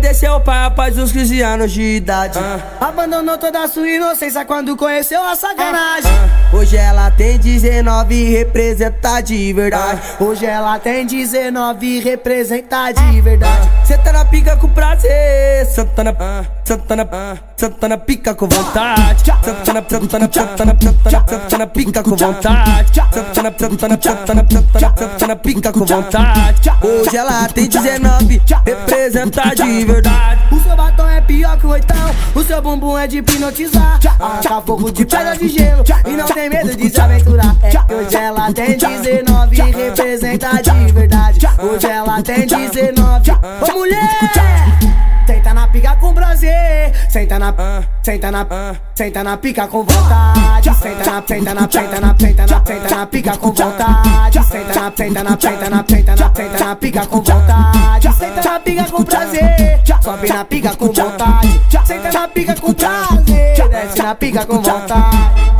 obedecer o pai após os 15 anos de idade. Abandonou toda a sua inocência quando conheceu a sacanagem. Hoje ela tem 19 e representa de verdade. Hoje ela tem 19 e representa de verdade. Senta na pica com prazer, senta na, senta na, senta na pica com vontade. Senta na, senta na, senta na, senta na, senta na pica com vontade. Senta na, senta na, senta na, senta na, senta na pica com vontade. Hoje ela tem 19, representa de verdade. O seu batom é pior que o oitão. O seu bumbum é de hipnotizar. Arranca fogo de pedra de gelo. E não tem medo de se aventurar. É hoje ela tem 19 e representa de verdade. Hoje ela tem 19. Ô mulher! Pica com prazer. Senta na, senta na, senta na pica com vontade. Senta na, senta na, senta na, senta na, senta na pica com vontade. Senta na, senta na, senta na, senta na, senta na pica com vontade. Senta na pica com prazer. Sobe na pica com vontade. Senta na pica com prazer. Desce na pica com vontade.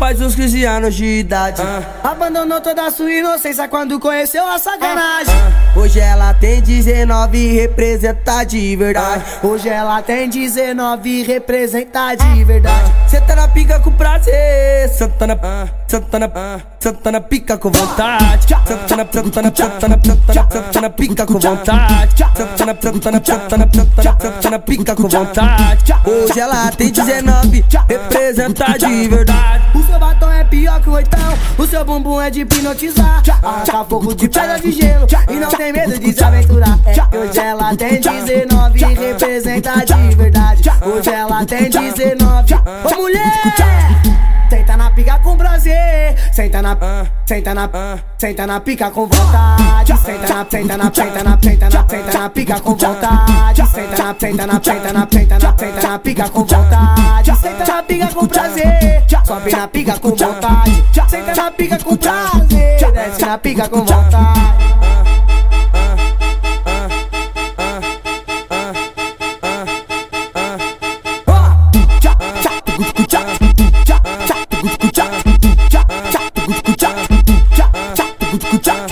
Obedecer o pai após os 15 anos de idade. Abandonou toda a sua inocência quando conheceu a sacanagem. Hoje ela tem 19 e representa de verdade. Hoje ela tem 19 e representa de verdade. Senta na pica com prazer, senta na, senta na, senta na pica com vontade. Senta na, senta na, senta na, senta na, senta na pica com vontade. Senta na, senta na, senta na, senta na, senta na pica com vontade. Hoje ela tem 19, representa de verdade. O seu batom é pior que o oitão. O seu bumbum é de hipnotizar. Arranca fogo de pedra de gelo. E não tem medo de se aventurar. É hoje ela tem 19 e representa de verdade. Hoje ela tem 19. Ô mulher! Pica com prazer. Senta na, senta na, senta na pica com vontade. Senta na, senta na, senta na, senta na, senta na pica com vontade. Senta na, senta na, senta na, senta na, senta na pica com vontade. Senta na pica com prazer. Sobe na pica com vontade. Senta na pica com prazer. Desce na pica com vontade. Tchau.